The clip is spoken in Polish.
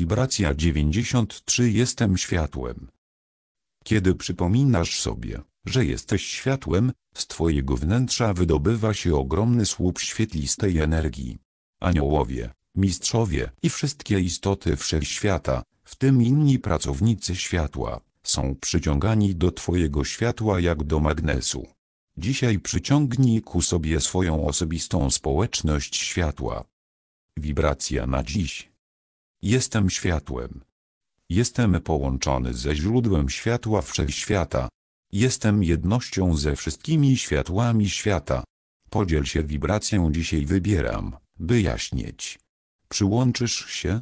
Wibracja 93 Jestem światłem. Kiedy przypominasz sobie, że jesteś światłem, z twojego wnętrza wydobywa się ogromny słup świetlistej energii. Aniołowie, mistrzowie i wszystkie istoty wszechświata, w tym inni pracownicy światła, są przyciągani do twojego światła jak do magnesu. Dzisiaj przyciągnij ku sobie swoją osobistą społeczność światła. Wibracja na dziś. Jestem światłem. Jestem połączony ze źródłem światła wszechświata. Jestem jednością ze wszystkimi światłami świata. Podziel się wibracją dzisiaj wybieram, by jaśnieć. Przyłączysz się?